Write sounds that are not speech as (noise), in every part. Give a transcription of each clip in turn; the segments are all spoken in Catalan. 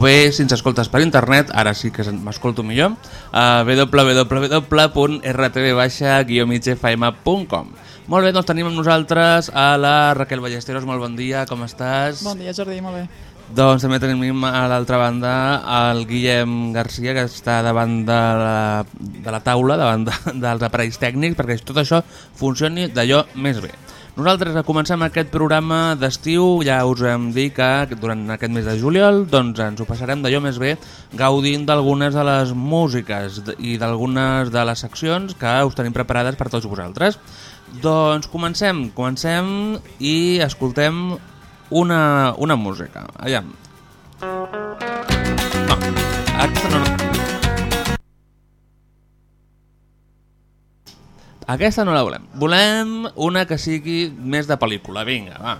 bé, si ens escoltes per internet, ara sí que m'escolto millor, a www.rtv-migfm.com Molt bé, doncs tenim amb nosaltres a la Raquel Ballesteros, molt bon dia, com estàs? Bon dia, Jordi, molt bé. Doncs també tenim a l'altra banda el Guillem Garcia, que està davant de la, de la taula, davant de, dels aparells tècnics, perquè tot això funcioni d'allò més bé. Nosaltres comencem aquest programa d'estiu, ja us hem dit que durant aquest mes de juliol doncs ens ho passarem d'allò més bé gaudint d'algunes de les músiques i d'algunes de les seccions que us tenim preparades per tots vosaltres. Doncs comencem, comencem i escoltem una, una música. Aviam. No, aquesta no... Aquesta no la volem. Volem una que sigui més de pel·lícula. Vinga, va.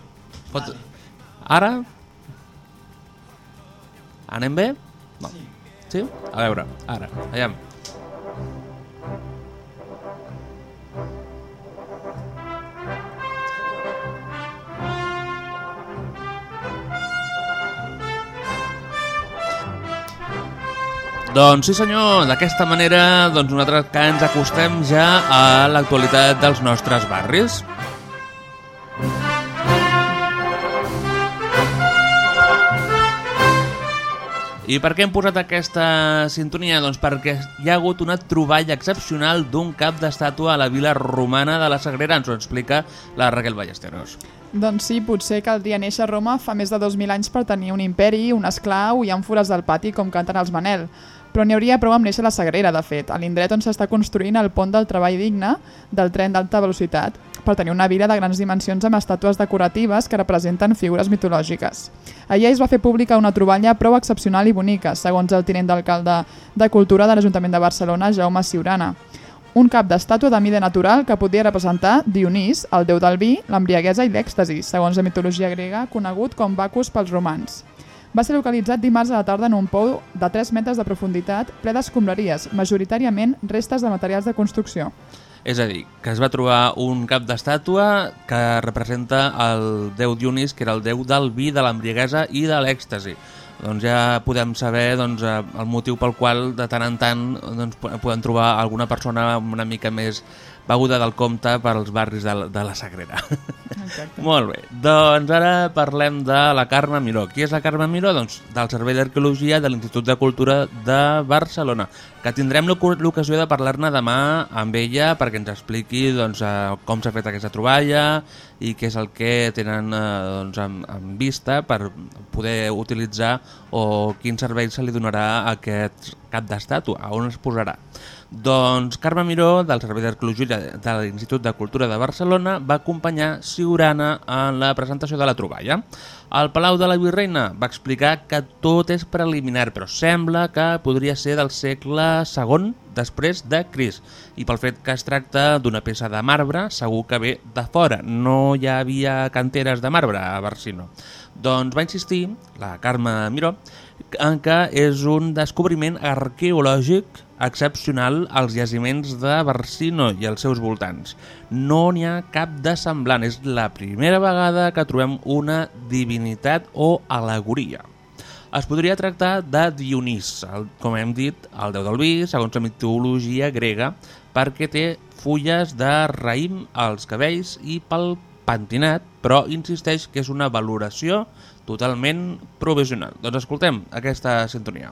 Pot... Ara? Anem bé? No. Sí? A veure, ara. Aviam. Doncs sí senyor, d'aquesta manera doncs nosaltres que ens acostem ja a l'actualitat dels nostres barris. I per què hem posat aquesta sintonia? Doncs perquè hi ha hagut una troballa excepcional d'un cap d'estàtua a la vila romana de la Sagrera, ens ho explica la Raquel Ballesteros. Doncs sí, potser caldria néixer a Roma fa més de 2.000 anys per tenir un imperi, un esclau i àmfores del pati com canten els Manel. Però n'hi hauria prou amb néixer a la Sagrera, de fet, a l'indret on s'està construint el pont del treball digne del tren d'alta velocitat, per tenir una vila de grans dimensions amb estàtues decoratives que representen figures mitològiques. Allà es va fer pública una troballa prou excepcional i bonica, segons el tinent d'alcalde de Cultura de l'Ajuntament de Barcelona, Jaume Ciurana. Un cap d'estàtua de mida natural que podia representar Dionís, el déu del vi, l'embriaguesa i l'èxtasi, segons la mitologia grega, conegut com Bacus pels romans. Va ser localitzat dimarts a la tarda en un pou de 3 metres de profunditat, ple d'escombraries, majoritàriament restes de materials de construcció. És a dir, que es va trobar un cap d'estàtua que representa el déu Dionís, que era el déu del vi, de l'embriaguesa i de l'èxtasi. Doncs ja podem saber doncs, el motiu pel qual de tant en tant doncs, podem trobar alguna persona una mica més beguda del compte per als barris de, de la Sagrera. (laughs) Exacte. Molt bé, doncs ara parlem de la Carme Miró. Qui és la Carme Miró? Doncs del Servei d'Arqueologia de l'Institut de Cultura de Barcelona, que tindrem l'ocasió de parlar-ne demà amb ella perquè ens expliqui doncs, eh, com s'ha fet aquesta troballa i què és el que tenen eh, doncs, en, en vista per poder utilitzar o quin servei se li donarà a aquest cap d'estàtua, on es posarà. Doncs Carme Miró, del Servei d'Arqueologia de l'Institut de Cultura de Barcelona, va acompanyar Siurana en la presentació de la troballa. Al Palau de la Virreina va explicar que tot és preliminar, però sembla que podria ser del segle II després de Cris. I pel fet que es tracta d'una peça de marbre, segur que ve de fora. No hi havia canteres de marbre a Barcino. Doncs va insistir, la Carme Miró, en que és un descobriment arqueològic excepcional als jaciments de Barcino i els seus voltants. No n'hi ha cap de semblant, és la primera vegada que trobem una divinitat o alegoria. Es podria tractar de Dionís, el, com hem dit, el déu del vi, segons la mitologia grega, perquè té fulles de raïm als cabells i pel pentinat, però insisteix que és una valoració totalment provisional. Doncs escoltem aquesta sintonia.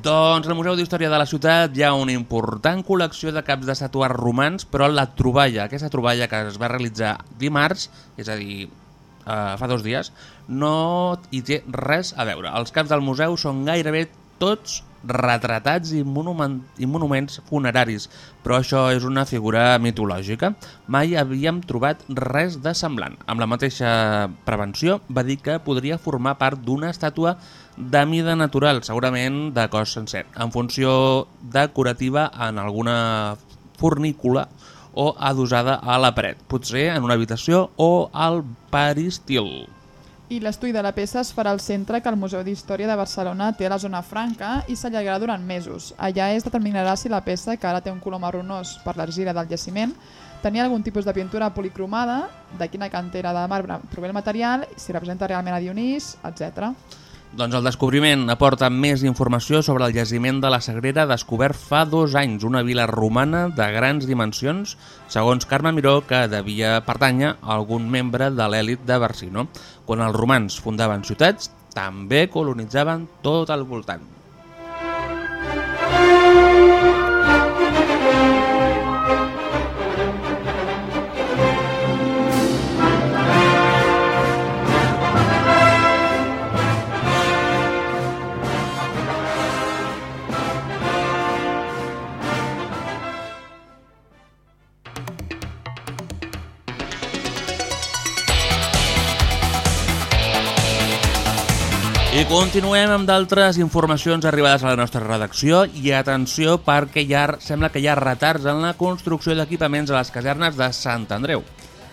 Doncs al Museu d'Història de la Ciutat hi ha una important col·lecció de caps d'estatuars romans, però la troballa, aquesta troballa que es va realitzar dimarts, és a dir, eh, fa dos dies, no hi té res a veure. Els caps del museu són gairebé tots retratats i, i monuments funeraris, però això és una figura mitològica. Mai havíem trobat res de semblant. Amb la mateixa prevenció va dir que podria formar part d'una estàtua de mida natural, segurament de cos sencer, en funció decorativa en alguna fornícula o adosada a la paret, potser en una habitació o al peristil. I l'estudi de la peça es farà al centre que el Museu d'Història de Barcelona té a la zona franca i s'allargarà durant mesos. Allà es determinarà si la peça, que ara té un color marronós per l'argila del jaciment, tenia algun tipus de pintura policromada, de quina cantera de marbre prové el material, si representa realment a Dionís, etc. Doncs el descobriment aporta més informació sobre el jaciment de la Sagrera descobert fa dos anys, una vila romana de grans dimensions, segons Carme Miró, que devia pertànyer a algun membre de l'èlit de Barsino. Quan els romans fundaven ciutats, també colonitzaven tot el voltant. Continuem amb d'altres informacions arribades a la nostra redacció i atenció perquè ja sembla que hi ha retards en la construcció d'equipaments a les casernes de Sant Andreu.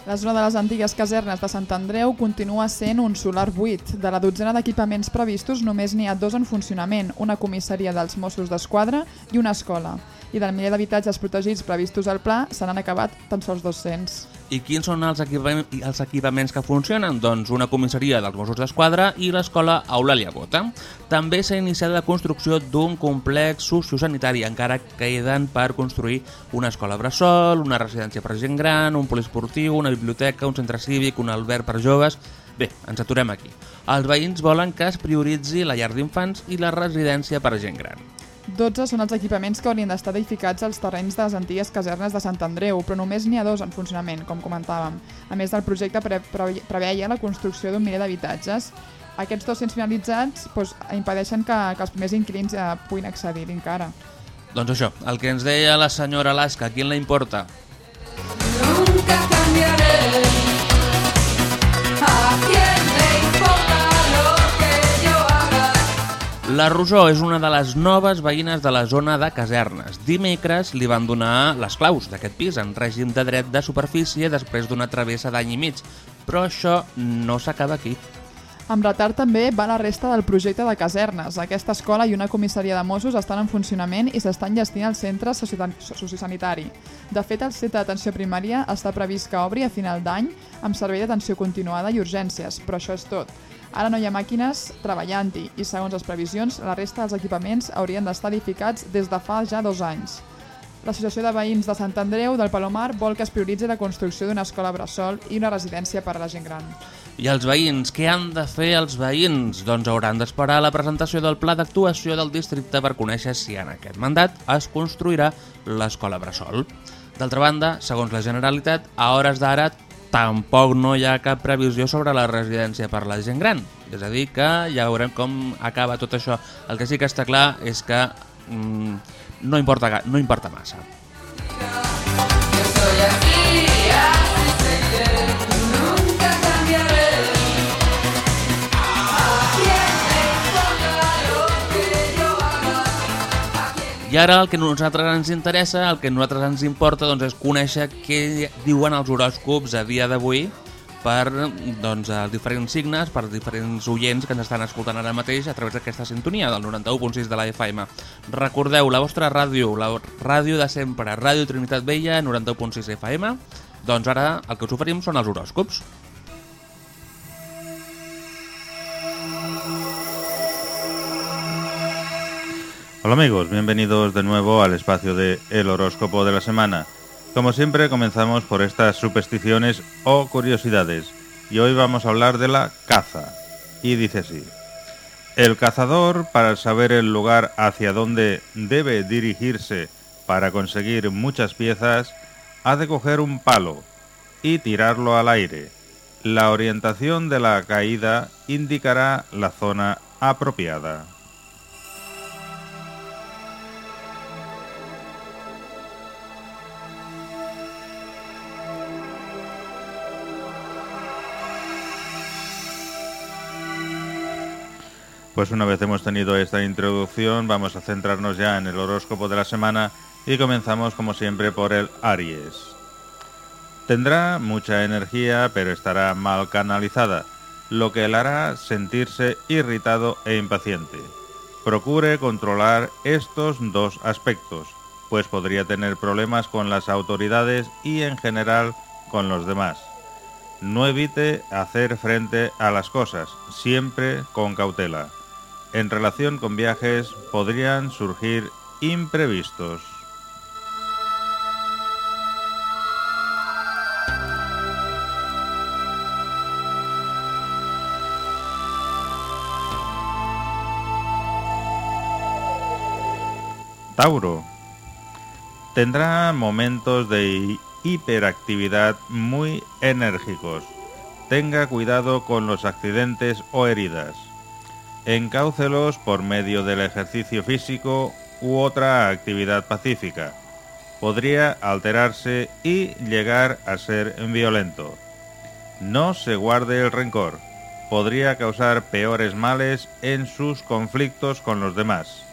La zona de les antigues casernes de Sant Andreu continua sent un solar buit. De la dotzena d'equipaments previstos només n'hi ha dos en funcionament, una comissaria dels Mossos d'Esquadra i una escola. I del miler d'habitatges protegits previstos al pla se n'han acabat tan sols 200. I quins són els, equipam els equipaments que funcionen? Doncs una comissaria dels Mossos d'Esquadra i l'escola Eulàlia Bota. També s'ha iniciat la construcció d'un complex sociosanitari, encara queden per construir una escola bressol, una residència per gent gran, un poliesportiu, una biblioteca, un centre cívic, un alberg per joves... Bé, ens aturem aquí. Els veïns volen que es prioritzi la llar d'infants i la residència per gent gran. 12 són els equipaments que haurien d'estar edificats als terrenys de les antigues casernes de Sant Andreu, però només n'hi ha dos en funcionament, com comentàvem. A més del projecte pre pre preveia la construcció d'un miler d'habitatges. Aquests 200 finalitzats doncs, impedeixen que, que els primers inquilins eh, puguin accedir encara. Doncs això, el que ens deia la senyora Lasca, a qui la importa? Nunca cambiaré. ¿A quién La Rosó és una de les noves veïnes de la zona de casernes. Dimecres li van donar les claus d'aquest pis en règim de dret de superfície després d'una travessa d'any i mig. Però això no s'acaba aquí. Amb retard també va la resta del projecte de casernes. Aquesta escola i una comissaria de Mossos estan en funcionament i s'estan gestint al centre sociosanitari. De fet, el centre d'atenció primària està previst que obri a final d'any amb servei d'atenció continuada i urgències, però això és tot. Ara no hi ha màquines treballant-hi i, segons les previsions, la resta dels equipaments haurien d'estar edificats des de fa ja dos anys. L'Associació de Veïns de Sant Andreu del Palomar vol que es prioritzi la construcció d'una escola bressol i una residència per a la gent gran. I els veïns, què han de fer els veïns? Doncs hauran d'esperar la presentació del pla d'actuació del districte per conèixer si en aquest mandat es construirà l'escola Bressol. D'altra banda, segons la Generalitat, a hores d'ara tampoc no hi ha cap previsió sobre la residència per la gent gran. És a dir, que ja veurem com acaba tot això. El que sí que està clar és que mm, no, importa, no importa massa. Yo Ara el que a nosaltres ens interessa, el que a nosaltres ens importa doncs, és conèixer què diuen els horòscops a dia d'avui per doncs, els diferents signes, per diferents oients que ens estan escoltant ara mateix a través d'aquesta sintonia del 91.6 de la FM. Recordeu, la vostra ràdio, la ràdio de sempre, Ràdio Trinitat Vella, 91.6 FM, doncs ara el que us oferim són els horòscops. Hola amigos, bienvenidos de nuevo al espacio de El horóscopo de la semana. Como siempre comenzamos por estas supersticiones o curiosidades y hoy vamos a hablar de la caza. Y dice así, El cazador, para saber el lugar hacia donde debe dirigirse para conseguir muchas piezas, ha de coger un palo y tirarlo al aire. La orientación de la caída indicará la zona apropiada. Pues una vez hemos tenido esta introducción, vamos a centrarnos ya en el horóscopo de la semana y comenzamos como siempre por el Aries. Tendrá mucha energía, pero estará mal canalizada, lo que le hará sentirse irritado e impaciente. Procure controlar estos dos aspectos, pues podría tener problemas con las autoridades y en general con los demás. No evite hacer frente a las cosas, siempre con cautela. En relación con viajes podrían surgir imprevistos. Tauro. Tendrá momentos de hi- hiperactividad muy enérgicos. Tenga cuidado con los accidentes o heridas. Encáucelos por medio del ejercicio físico u otra actividad pacífica. Podría alterarse y llegar a ser violento. No se guarde el rencor. Podría causar peores males en sus conflictos con los demás.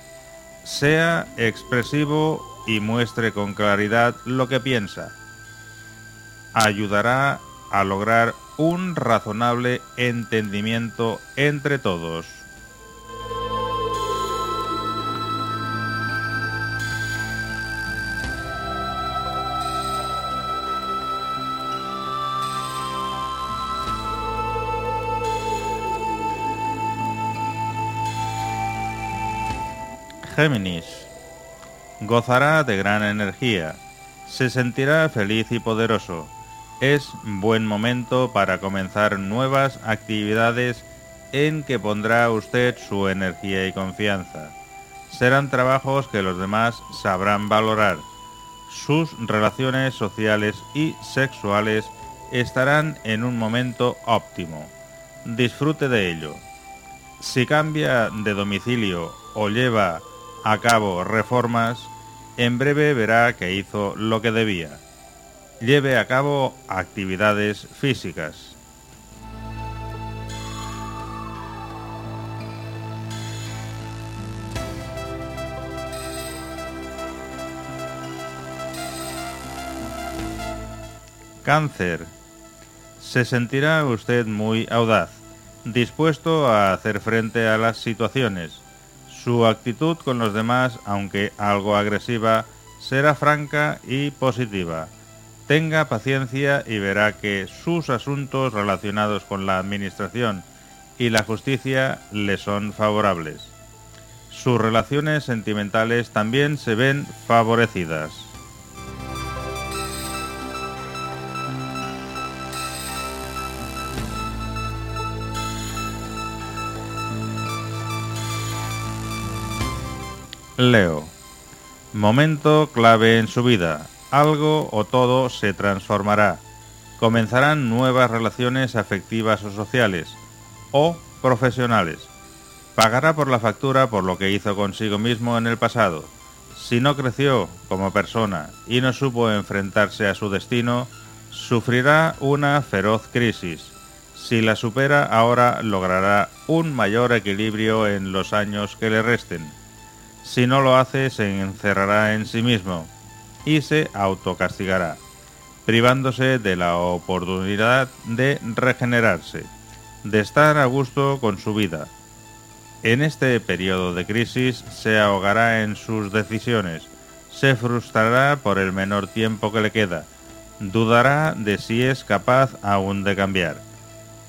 Sea expresivo y muestre con claridad lo que piensa. Ayudará a lograr un razonable entendimiento entre todos. Géminis. Gozará de gran energía. Se sentirá feliz y poderoso. Es buen momento para comenzar nuevas actividades en que pondrá usted su energía y confianza. Serán trabajos que los demás sabrán valorar. Sus relaciones sociales y sexuales estarán en un momento óptimo. Disfrute de ello. Si cambia de domicilio o lleva a cabo reformas, en breve verá que hizo lo que debía. Lleve a cabo actividades físicas. Cáncer. Se sentirá usted muy audaz, dispuesto a hacer frente a las situaciones. Su actitud con los demás, aunque algo agresiva, será franca y positiva. Tenga paciencia y verá que sus asuntos relacionados con la administración y la justicia le son favorables. Sus relaciones sentimentales también se ven favorecidas. Leo. Momento clave en su vida. Algo o todo se transformará. Comenzarán nuevas relaciones afectivas o sociales o profesionales. Pagará por la factura por lo que hizo consigo mismo en el pasado. Si no creció como persona y no supo enfrentarse a su destino, sufrirá una feroz crisis. Si la supera ahora logrará un mayor equilibrio en los años que le resten. Si no lo hace, se encerrará en sí mismo y se autocastigará, privándose de la oportunidad de regenerarse, de estar a gusto con su vida. En este periodo de crisis se ahogará en sus decisiones, se frustrará por el menor tiempo que le queda, dudará de si es capaz aún de cambiar.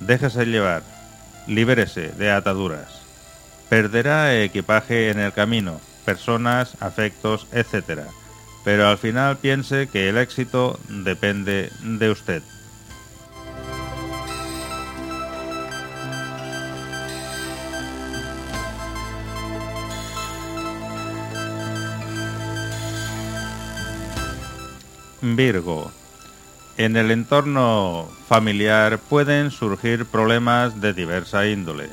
Déjese llevar, libérese de ataduras. Perderá equipaje en el camino, personas, afectos, etc. Pero al final piense que el éxito depende de usted. Virgo. En el entorno familiar pueden surgir problemas de diversa índole.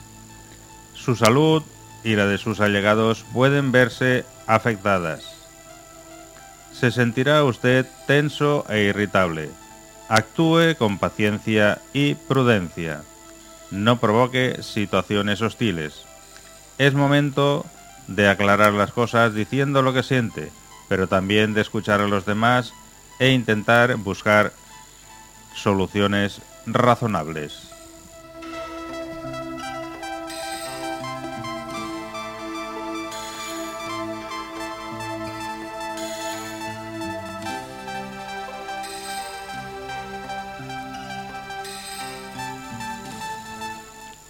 Su salud y la de sus allegados pueden verse afectadas. Se sentirá usted tenso e irritable. Actúe con paciencia y prudencia. No provoque situaciones hostiles. Es momento de aclarar las cosas diciendo lo que siente, pero también de escuchar a los demás e intentar buscar soluciones razonables.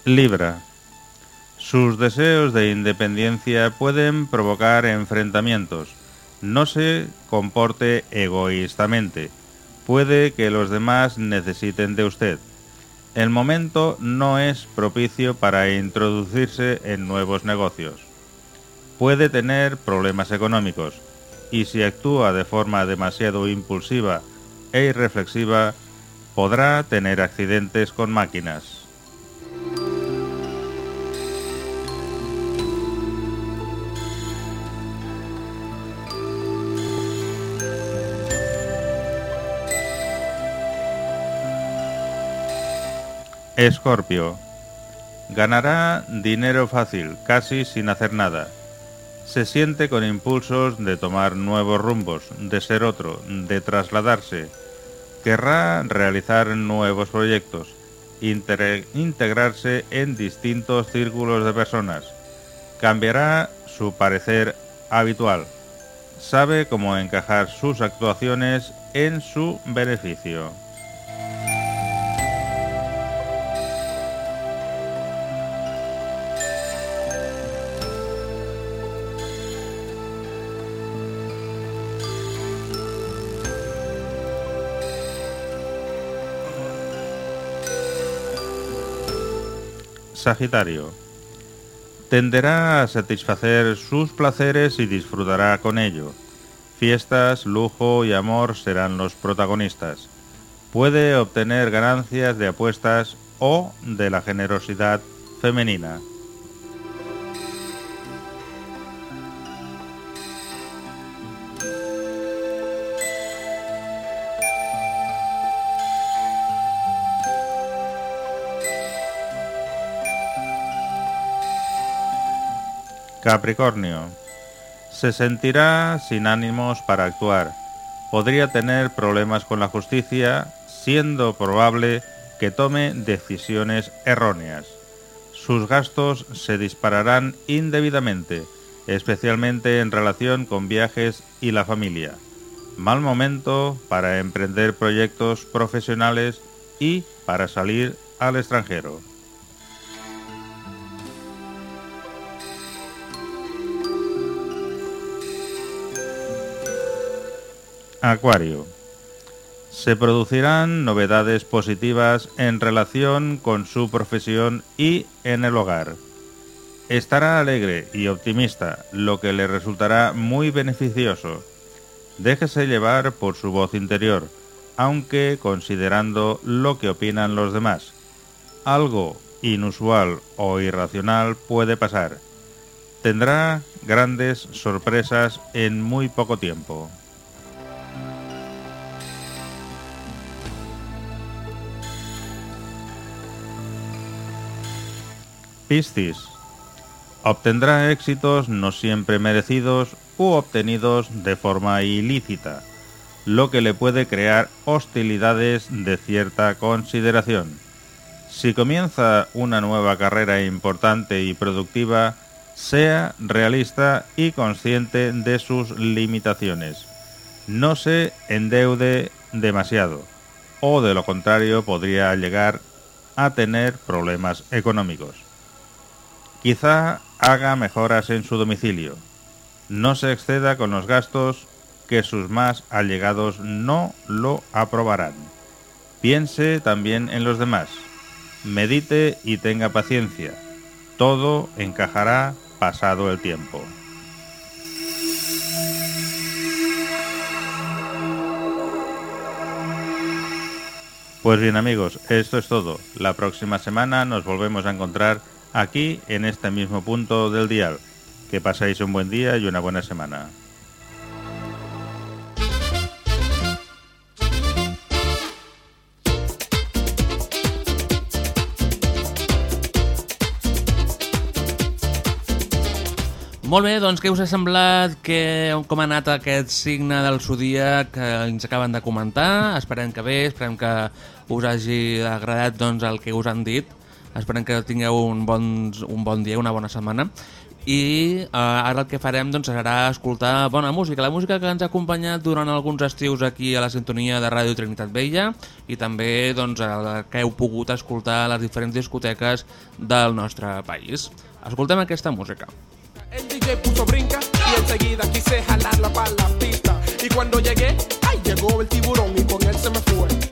Libra. Sus deseos de independencia pueden provocar enfrentamientos. No se comporte egoístamente. Puede que los demás necesiten de usted. El momento no es propicio para introducirse en nuevos negocios. Puede tener problemas económicos y si actúa de forma demasiado impulsiva e irreflexiva, podrá tener accidentes con máquinas. Escorpio. Ganará dinero fácil, casi sin hacer nada. Se siente con impulsos de tomar nuevos rumbos, de ser otro, de trasladarse. Querrá realizar nuevos proyectos, integrarse en distintos círculos de personas. Cambiará su parecer habitual. Sabe cómo encajar sus actuaciones en su beneficio. Sagitario. Tenderá a satisfacer sus placeres y disfrutará con ello. Fiestas, lujo y amor serán los protagonistas. Puede obtener ganancias de apuestas o de la generosidad femenina. Capricornio. Se sentirá sin ánimos para actuar. Podría tener problemas con la justicia, siendo probable que tome decisiones erróneas. Sus gastos se dispararán indebidamente, especialmente en relación con viajes y la familia. Mal momento para emprender proyectos profesionales y para salir al extranjero. Acuario. Se producirán novedades positivas en relación con su profesión y en el hogar. Estará alegre y optimista, lo que le resultará muy beneficioso. Déjese llevar por su voz interior, aunque considerando lo que opinan los demás. Algo inusual o irracional puede pasar. Tendrá grandes sorpresas en muy poco tiempo. Obtendrá éxitos no siempre merecidos u obtenidos de forma ilícita, lo que le puede crear hostilidades de cierta consideración. Si comienza una nueva carrera importante y productiva, sea realista y consciente de sus limitaciones. No se endeude demasiado, o de lo contrario podría llegar a tener problemas económicos. Quizá haga mejoras en su domicilio. No se exceda con los gastos que sus más allegados no lo aprobarán. Piense también en los demás. Medite y tenga paciencia. Todo encajará pasado el tiempo. Pues bien amigos, esto es todo. La próxima semana nos volvemos a encontrar aquí en este mismo punto del dial. Que paséis un buen día y una buena semana. Molt bé, doncs què us ha semblat que, com ha anat aquest signe del Zodíac que ens acaben de comentar? Esperem que bé, esperem que us hagi agradat doncs, el que us han dit. Esperem que tingueu un bon, un bon dia, una bona setmana. I eh, ara el que farem doncs, serà escoltar bona música, la música que ens ha acompanyat durant alguns estius aquí a la sintonia de Ràdio Trinitat Vella i també doncs, el que heu pogut escoltar a les diferents discoteques del nostre país. Escoltem aquesta música. El DJ puso brinca y enseguida quise jalarla para la pista. Y cuando llegué, ay, llegó el tiburón y con él se me fue.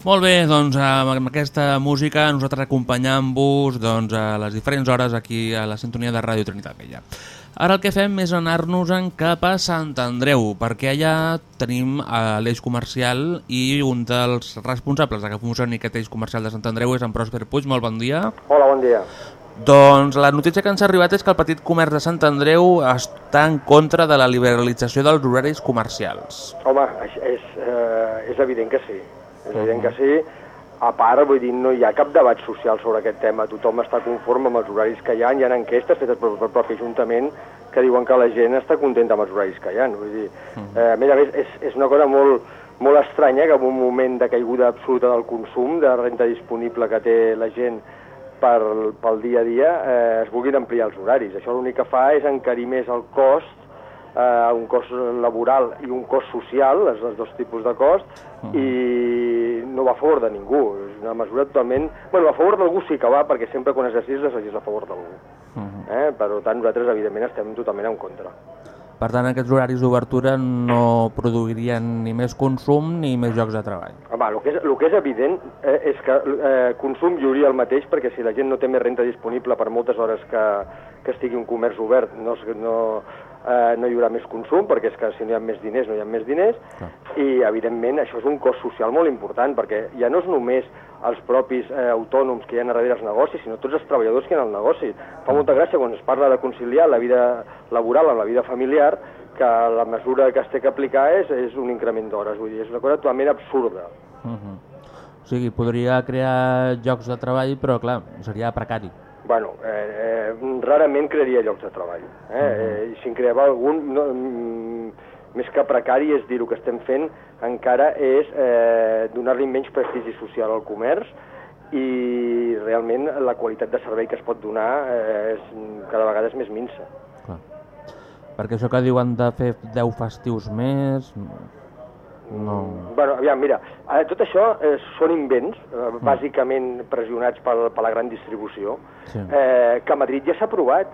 Molt bé, doncs amb aquesta música nosaltres acompanyant-vos doncs, a les diferents hores aquí a la sintonia de Ràdio Trinitat Vella. Ara el que fem és anar-nos-en cap a Sant Andreu, perquè allà tenim eh, l'eix comercial i un dels responsables de que funcioni aquest eix comercial de Sant Andreu és en Pròsper Puig. Molt bon dia. Hola, bon dia. Doncs la notícia que ens ha arribat és que el petit comerç de Sant Andreu està en contra de la liberalització dels horaris comercials. Home, és, és, eh, és evident que sí. És evident que sí. A part, vull dir, no hi ha cap debat social sobre aquest tema. Tothom està conforme amb els horaris que hi ha. Hi ha enquestes fetes pel, pel propi Ajuntament que diuen que la gent està contenta amb els horaris que hi ha. Vull dir, eh, a més a més, és, és una cosa molt, molt estranya que en un moment de caiguda absoluta del consum, de renta disponible que té la gent per, pel dia a dia, eh, es vulguin ampliar els horaris. Això l'únic que fa és encarir més el cost eh, un cost laboral i un cost social, els, els dos tipus de cost, i no va a favor de ningú. És una mesura totalment... Bueno, a favor d'algú sí que va, perquè sempre quan es legisla, es a favor d'algú. Eh? Per tant, nosaltres, evidentment, estem totalment en contra. Per tant, aquests horaris d'obertura no produirien ni més consum ni més llocs de treball. Home, el que és, el que és evident eh, és que eh, consum hi hauria el mateix perquè si la gent no té més renta disponible per moltes hores que, que estigui un comerç obert no, no, eh, no hi haurà més consum perquè és que si no hi ha més diners no hi ha més diners Clar. i evidentment això és un cost social molt important perquè ja no és només els propis eh, autònoms que hi ha darrere els negocis sinó tots els treballadors que hi ha al negoci. Fa molta gràcia quan es parla de conciliar la vida laboral amb la vida familiar que la mesura que es té que aplicar és, és un increment d'hores, vull dir, és una cosa totalment absurda. Uh -huh. O sigui, podria crear llocs de treball, però clar, seria precari. Bueno, eh, eh, rarament crearia llocs de treball. Eh? eh, I si en creava algun, no, mm, més que precari, és dir, el que estem fent encara és eh, donar-li menys prestigi social al comerç i realment la qualitat de servei que es pot donar eh, és, cada vegada és més minsa. Clar. Perquè això que diuen de fer 10 festius més... No... Bueno, aviam, mira, eh, tot això eh, són invents, eh, bàsicament pressionats per, per la gran distribució, Sí. eh, que a Madrid ja s'ha aprovat.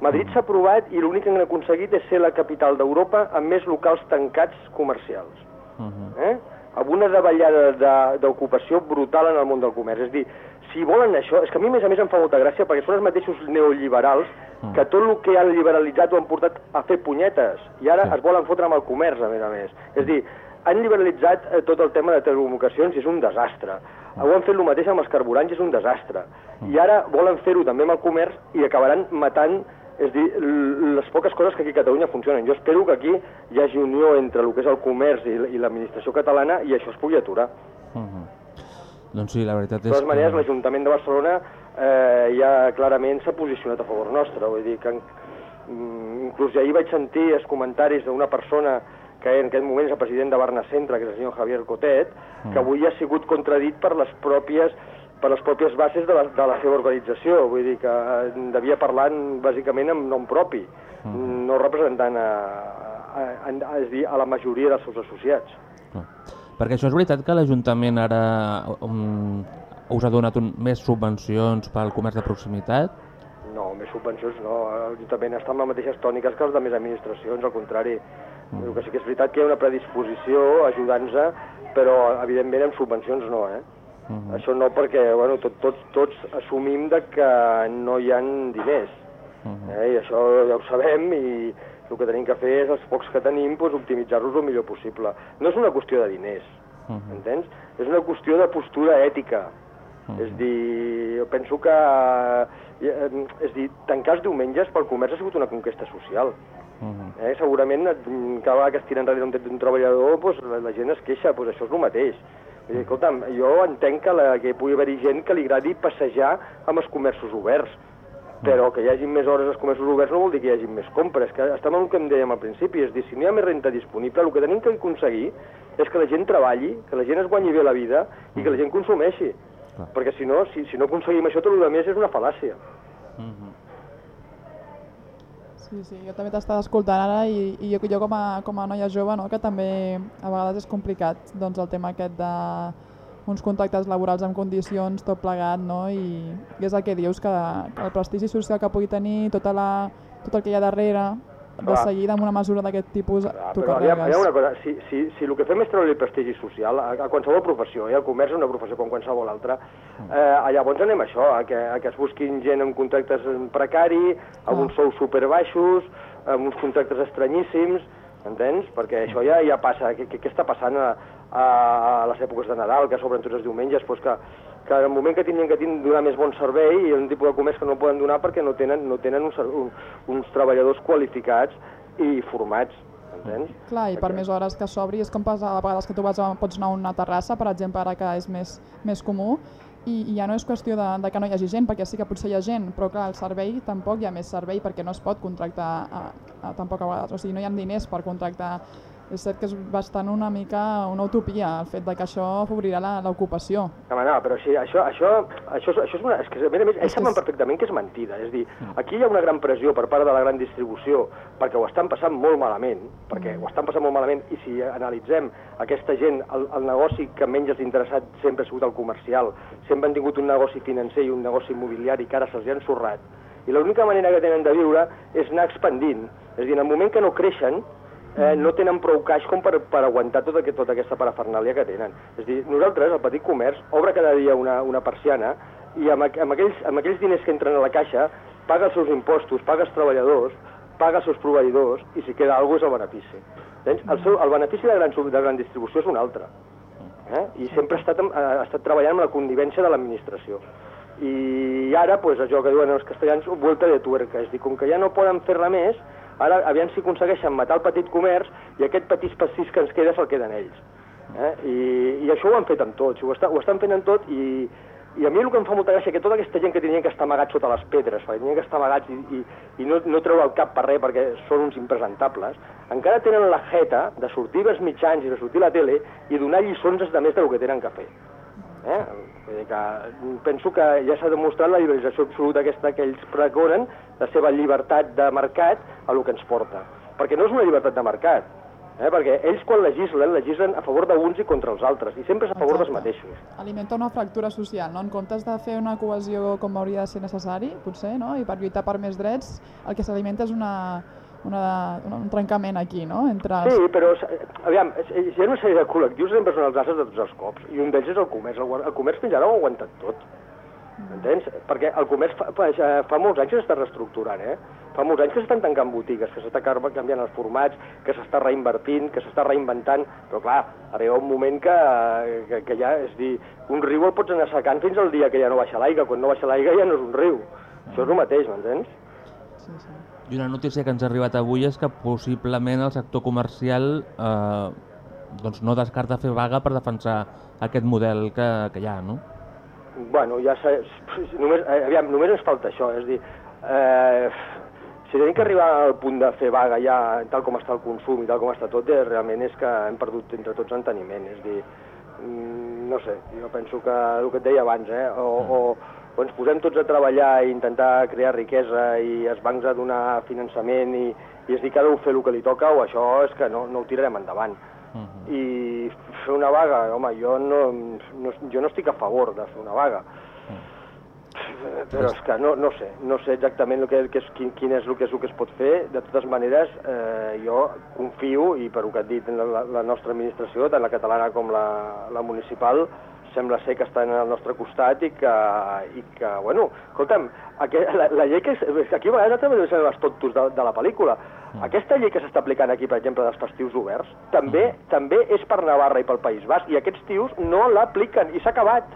Madrid s'ha aprovat i l'únic que han aconseguit és ser la capital d'Europa amb més locals tancats comercials. Uh -huh. Eh? Amb una davallada de- d'ocupació brutal en el món del comerç. És dir, si volen això... És que a mi, a més a més, em fa molta gràcia perquè són els mateixos neoliberals que tot el que han liberalitzat ho han portat a fer punyetes i ara Sí. es volen fotre amb el comerç, a més a més. És a dir, han liberalitzat eh, tot el tema de telecomunicacions i és un desastre. Ho han fet el mateix amb els carburants i és un desastre. I ara volen fer-ho també amb el comerç i acabaran matant és dir, les poques coses que aquí a Catalunya funcionen. Jo espero que aquí hi hagi unió entre el que és el comerç i l'administració catalana i això es pugui aturar. Uh -huh. Doncs sí, la veritat De és totes maneres, que... l'Ajuntament de Barcelona eh, ja clarament s'ha posicionat a favor nostre, vull dir que mm, inclús ahir vaig sentir els comentaris d'una persona que en aquest moment és el president de Barna Centre, que és el senyor Javier Cotet, que avui ha sigut contradit per les pròpies per les pròpies bases de la, de la seva organització, vull dir que eh, devia parlar en- bàsicament en nom propi, no representant a, a, a, a, és dir, a la majoria dels seus associats. No. Perquè això és veritat que l'Ajuntament ara um, us ha donat un, més subvencions pel comerç de proximitat? No, més subvencions no. L'Ajuntament està amb les mateixes tòniques que les altres administracions, al contrari. Mm. El que sí que és veritat que hi ha una predisposició ajudant-nos, però evidentment amb subvencions no, eh? Mhm. Això no perquè, bueno, tot, tots, tots assumim de que no hi han diners. Mhm. Eh? I això ja ho sabem i el que tenim que fer és els pocs que tenim doncs, optimitzar-los el millor possible. No és una qüestió de diners, Mhm. entens? És una qüestió de postura ètica. Mhm. És dir, jo penso que... eh, És dir, tancar els diumenges pel comerç ha sigut una conquesta social. Mhm. Eh? Segurament, eh, cada vegada que es tira enrere d'un treballador, doncs, la, la gent es queixa, doncs això és el mateix. Vull dir, escolta'm, jo entenc que, la, que pugui haver gent que li agradi passejar amb els comerços oberts, però que hi hagi més hores als comerços oberts no vol dir que hi hagi més compres, que estem en el que em dèiem al principi, és dir, si no hi ha més renta disponible, el que tenim que aconseguir és que la gent treballi, que la gent es guanyi bé la vida i que la gent consumeixi. Clar. Perquè si no, si, si no aconseguim això, tot el que més és una fal·làcia. Mhm. Sí, sí, jo també t'estava escoltant ara i, i jo, jo com, a, com a noia jove, no, que també a vegades és complicat doncs, el tema aquest de uns contactes laborals en condicions, tot plegat, no? I, i és el que dius, que, que el prestigi social que pugui tenir, tota la, tot el que hi ha darrere, de seguida amb una mesura d'aquest tipus, Ah, tu però carregues. aviam una cosa, si, si, si el que fem és treure el prestigi social a, a qualsevol professió, eh? el comerç és una professió com qualsevol altra, eh, llavors anem a això, a que, a que es busquin gent amb contractes precari, amb uns sous superbaixos, amb uns contractes estranyíssims, entens? Perquè això ja ja passa, què, què està passant a, a, a les èpoques de Nadal, que s'obren tots els diumenges, doncs que, que en el moment que tindrien que tin- donar més bon servei ha un tipus de comerç que no poden donar perquè no tenen, no tenen uns, un, uns treballadors qualificats i formats, entens? Clar, i per més hores que s'obri, és com a vegades que tu vas a, pots anar a una terrassa, per exemple, ara que és més, més comú, i, i ja no és qüestió de, de que no hi hagi gent, perquè sí que potser hi ha gent, però clar, el servei tampoc hi ha més servei perquè no es pot contractar a, a, tampoc a vegades, o sigui, no hi ha diners per contractar. És cert que és bastant una mica una utopia el fet de que això afavorirà la- l'ocupació. Home, no, però sí, això, això, això, això és una... És que, a més a més, ells saben és- perfectament que és mentida. És dir, aquí hi ha una gran pressió per part de la gran distribució perquè ho estan passant molt malament, perquè ho estan passant molt malament, i si analitzem aquesta gent, el, el negoci que menys els interessat sempre ha sigut el comercial, sempre han tingut un negoci financer i un negoci immobiliari que ara se'ls ha ensorrat, i l'única manera que tenen de viure és anar expandint. És dir, en el moment que no creixen, eh, no tenen prou caix com per, per aguantar tota, aquest, tota aquesta parafernàlia que tenen. És dir, nosaltres, el petit comerç, obre cada dia una, una persiana i amb, amb, aquells, amb aquells diners que entren a la caixa paga els seus impostos, paga els treballadors, paga els seus proveïdors i si queda alguna cosa és el benefici. Entens? El, seu, el benefici de gran, de gran distribució és un altre. Eh? I sempre ha estat, amb- ha estat treballant amb la convivència de l'administració. I ara, pues, allò que diuen els castellans, vuelta de tuerca, és dir, com que ja no poden fer-la més, ara aviam si aconsegueixen matar el petit comerç i aquest petit pastís que ens queda se'l queden ells. Eh? I, I això ho han fet amb tots, ho, està, ho estan fent amb tot i, i a mi el que em fa molta gràcia que tota aquesta gent que tenien que estar amagats sota les pedres, perquè tenien que estar amagats i, i, i no, no treure el cap per res perquè són uns impresentables, encara tenen la jeta de sortir als mitjans i de sortir a la tele i donar lliçons de més del que tenen que fer. Eh? Vull dir que penso que ja s'ha demostrat la liberalització absoluta aquesta que ells pregonen, la seva llibertat de mercat a lo que ens porta. Perquè no és una llibertat de mercat, eh? perquè ells quan legislen, legislen a favor d'uns i contra els altres, i sempre és a favor dels Exacte. mateixos. Alimenta una fractura social, no? En comptes de fer una cohesió com hauria de ser necessari, potser, no? I per lluitar per més drets, el que s'alimenta és una, una, una, un trencament aquí, no? Entre els... Sí, però, eh, aviam, hi ha una sèrie de col·lectius que sempre són els ases de tots els cops, i un d'ells és el comerç. El, el comerç fins ara ho ha aguantat tot. Entens? Perquè el comerç fa, fa, ja fa molts anys que s'està reestructurant, eh? Fa molts anys que s'estan tancant botigues, que s'està canviant els formats, que s'està reinvertint, que s'està reinventant, però clar, arriba un moment que, que, que ja, és dir, un riu el pots anar secant fins al dia que ja no baixa l'aigua, quan no baixa l'aigua ja no és un riu. Això és el mateix, m'entens? Sí, sí. I una notícia que ens ha arribat avui és que possiblement el sector comercial eh, doncs no descarta fer vaga per defensar aquest model que, que hi ha, no? Bueno, ja (laughs) només, eh, aviam, només ens falta això, és dir, eh, si tenim que arribar al punt de fer vaga ja, tal com està el consum i tal com està tot, eh, realment és que hem perdut entre tots enteniment, és dir, mm, no sé, jo penso que el que et deia abans, eh, o, o, o ens posem tots a treballar i intentar crear riquesa i els bancs a donar finançament i, i es dir cada un fer el que li toca o això és que no, no ho tirarem endavant. I fer una vaga, home, jo no, no, jo no estic a favor de fer una vaga. Eh, Però és que no, no sé, no sé exactament el que, que és, quin, quin és el que és el que es pot fer. De totes maneres, eh, jo confio, i per el que ha dit la, la, la nostra administració, tant la catalana com la, la municipal, sembla ser que estan al nostre costat i que, i que bueno, escolta'm, aquest, la, la llei que... És, aquí a vegades també són els tontos de, de la pel·lícula. Aquesta llei que s'està aplicant aquí, per exemple, dels festius oberts, també també és per Navarra i pel País Basc, i aquests tios no l'apliquen, i s'ha acabat,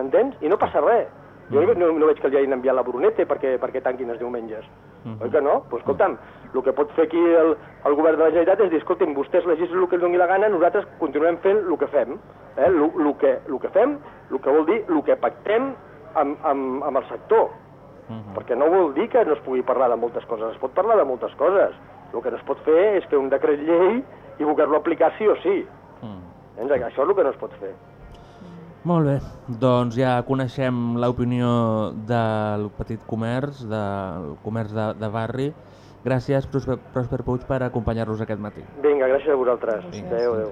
entens? I no passa res. Jo no, no, no veig que els hagin enviat la Brunete perquè, perquè tanquin els diumenges. Oi que no? Doncs pues, escolta'm, el que pot fer aquí el, el govern de la Generalitat és dir, escolta'm, vostès legislen el que els doni la gana, nosaltres continuem fent el que fem. Eh? El, el, que, el que fem, el que vol dir, el que pactem amb, amb, amb el sector. Perquè no vol dir que no es pugui parlar de moltes coses, es pot parlar de moltes coses. El que no es pot fer és fer un decret llei i voler-lo aplicar sí o sí. Mm. Això és el que no es pot fer. Molt bé, doncs ja coneixem l'opinió del petit comerç, del comerç de, de barri. Gràcies, Prosper, Prosper Puig, per acompanyar-nos aquest matí. Vinga, gràcies a vosaltres. Adéu, adéu.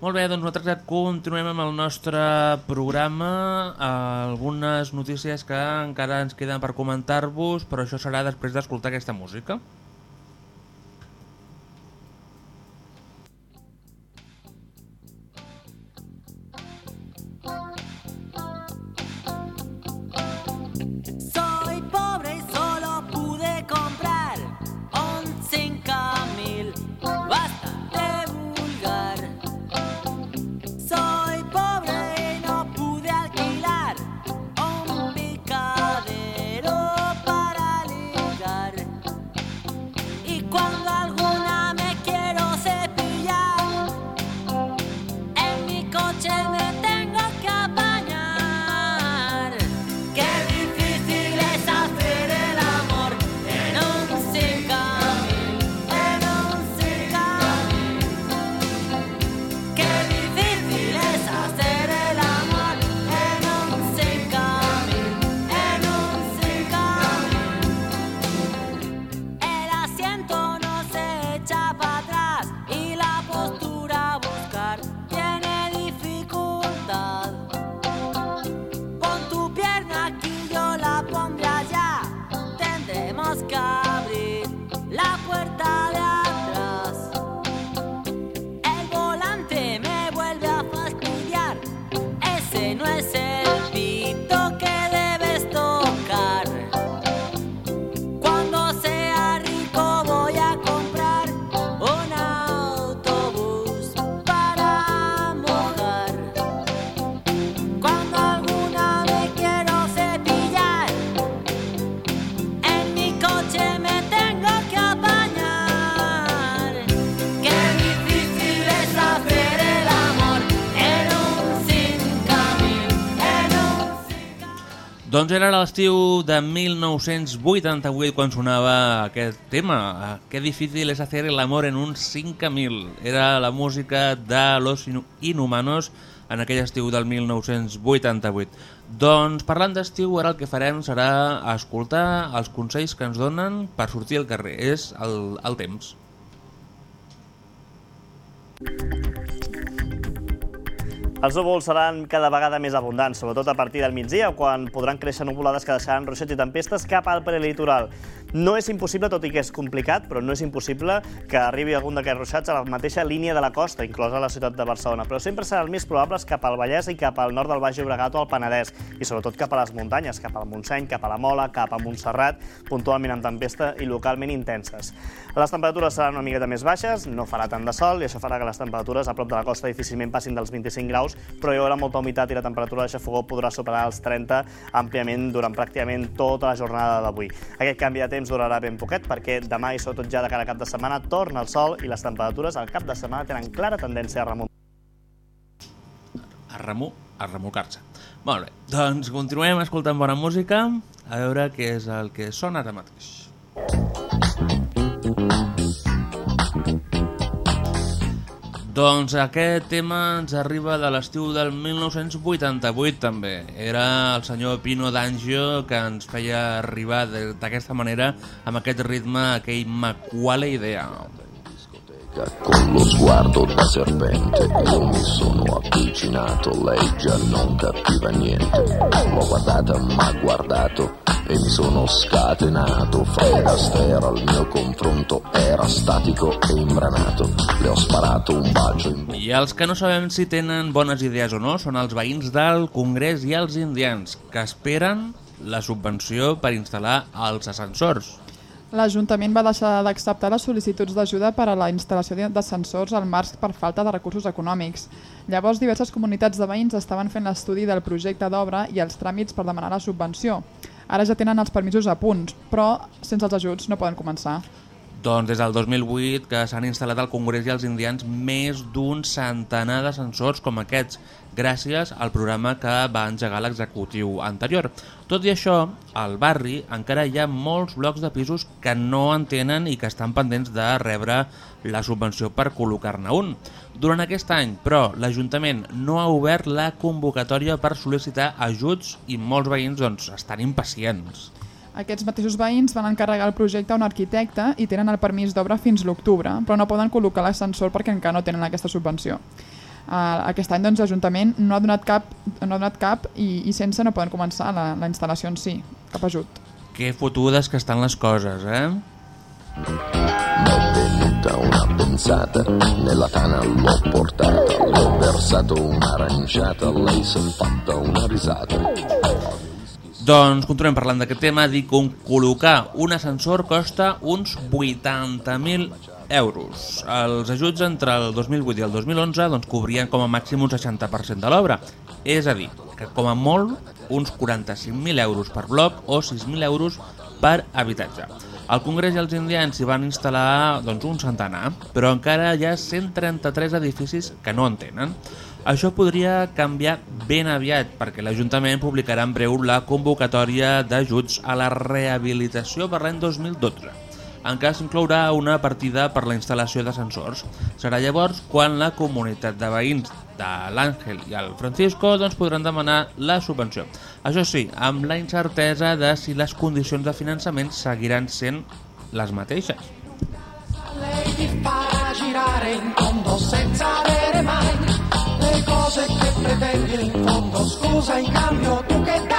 Molt bé, doncs nosaltres ja continuem amb el nostre programa. Algunes notícies que encara ens queden per comentar-vos, però això serà després d'escoltar aquesta música. Doncs era l'estiu de 1988 quan sonava aquest tema. Qué difícil es hacer el amor en un 5000. Era la música de Los Inhumanos en aquell estiu del 1988. Doncs parlant d'estiu, ara el que farem serà escoltar els consells que ens donen per sortir al carrer. És el, el temps. Els núvols seran cada vegada més abundants, sobretot a partir del migdia, quan podran créixer nuvolades que deixaran ruixats i tempestes cap al prelitoral. No és impossible, tot i que és complicat, però no és impossible que arribi algun d'aquests ruixats a la mateixa línia de la costa, inclosa la ciutat de Barcelona. Però sempre seran més probables cap al Vallès i cap al nord del Baix Llobregat o al Penedès, i sobretot cap a les muntanyes, cap al Montseny, cap a la Mola, cap a Montserrat, puntualment amb tempesta i localment intenses. Les temperatures seran una miqueta més baixes, no farà tant de sol, i això farà que les temperatures a prop de la costa difícilment passin dels 25 graus, però hi haurà molta humitat i la temperatura de xafogó podrà superar els 30 àmpliament durant pràcticament tota la jornada d'avui. Aquest canvi de temps temps durarà ben poquet perquè demà i sobretot ja de cara a cap de setmana torna el sol i les temperatures al cap de setmana tenen clara tendència a remuntar. A, remo a remolcar-se. Molt bé, doncs continuem escoltant bona música, a veure què és el que sona ara mateix. Doncs aquest tema ens arriba de l'estiu del 1988 també. Era el senyor Pino D'Angio que ens feia arribar d'aquesta manera amb aquest ritme aquell maquale idea. Con lo sguardo da serpente io mi sono avvicinato, lei già non capiva niente. L'ho guardata, m'ha guardato e mi sono scatenato. Fred era al mio confronto, era statico e imbranato. Le ho sparato un bacio in I els que no sabem si tenen bones idees o no són els veïns del Congrés i els indians, que esperen la subvenció per instal·lar els ascensors. L'Ajuntament va deixar d'acceptar les sol·licituds d'ajuda per a la instal·lació d'ascensors al març per falta de recursos econòmics. Llavors, diverses comunitats de veïns estaven fent l'estudi del projecte d'obra i els tràmits per demanar la subvenció. Ara ja tenen els permisos a punts, però sense els ajuts no poden començar. Doncs des del 2008 que s'han instal·lat al Congrés i als indians més d'un centenar d'ascensors com aquests, gràcies al programa que va engegar l'executiu anterior. Tot i això, al barri encara hi ha molts blocs de pisos que no en tenen i que estan pendents de rebre la subvenció per col·locar-ne un. Durant aquest any, però, l'Ajuntament no ha obert la convocatòria per sol·licitar ajuts i molts veïns doncs, estan impacients. Aquests mateixos veïns van encarregar el projecte a un arquitecte i tenen el permís d'obra fins l'octubre, però no poden col·locar l'ascensor perquè encara no tenen aquesta subvenció. Uh, aquest any doncs, l'Ajuntament no ha donat cap, no ha donat cap i, i sense no poden començar la, la instal·lació en si, cap ajut. Que fotudes que estan les coses, eh? Una pensata, nella tana l'ho portata, le ho versato un'aranciata, lei fatta una risata. Doncs continuem parlant d'aquest tema, dic que col·locar un ascensor costa uns 80.000 euros. Els ajuts entre el 2008 i el 2011 doncs, cobrien com a màxim un 60% de l'obra, és a dir, que com a molt uns 45.000 euros per bloc o 6.000 euros per habitatge. Al Congrés i els indians s'hi van instal·lar doncs, un centenar, però encara hi ha 133 edificis que no en tenen. Això podria canviar ben aviat perquè l'Ajuntament publicarà en breu la convocatòria d'ajuts a la rehabilitació per l'any 2012. En cas inclourà una partida per la instal·lació d'ascensors. Serà llavors quan la comunitat de veïns de l'Àngel i el Francisco doncs, podran demanar la subvenció. Això sí, amb la incertesa de si les condicions de finançament seguiran sent les mateixes. Le cose che pretendi in fondo. Scusa in cambio tu che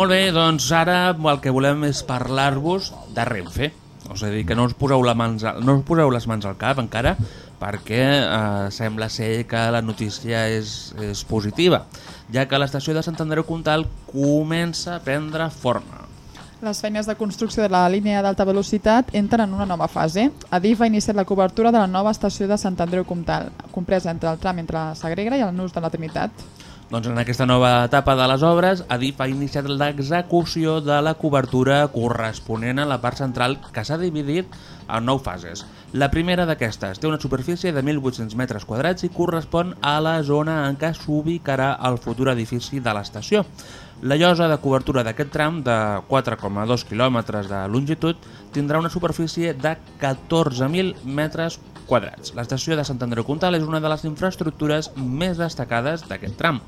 Molt bé, doncs ara el que volem és parlar-vos de Renfe. O sigui, que no us, poseu la mans, al- no us poseu les mans al cap encara perquè eh, sembla ser que la notícia és, és positiva, ja que l'estació de Sant Andreu Comtal comença a prendre forma. Les feines de construcció de la línia d'alta velocitat entren en una nova fase. Adif ha iniciat la cobertura de la nova estació de Sant Andreu Comtal, compresa entre el tram entre Sagregra i el Nus de la Trinitat. Doncs en aquesta nova etapa de les obres, Adif ha iniciat l'execució de la cobertura corresponent a la part central que s'ha dividit en nou fases. La primera d'aquestes té una superfície de 1.800 metres quadrats i correspon a la zona en què s'ubicarà el futur edifici de l'estació. La llosa de cobertura d'aquest tram de 4,2 quilòmetres de longitud tindrà una superfície de 14.000 metres quadrats. L'estació de Sant Andreu Comtal és una de les infraestructures més destacades d'aquest tram.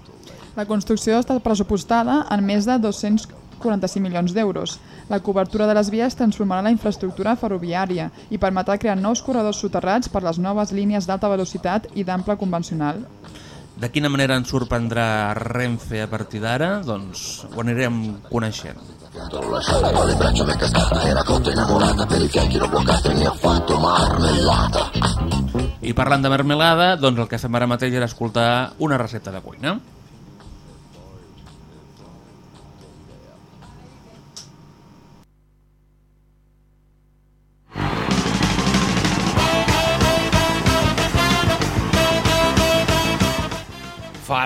La construcció està pressupostada en més de 245 milions d'euros. La cobertura de les vies transformarà la infraestructura ferroviària i permetrà crear nous corredors soterrats per les noves línies d'alta velocitat i d'ample convencional. De quina manera ens sorprendrà Renfe a partir d'ara? Doncs ho anirem coneixent. Per i parlant de marmelada, doncs el que fem ara mateix era escoltar una recepta de cuina.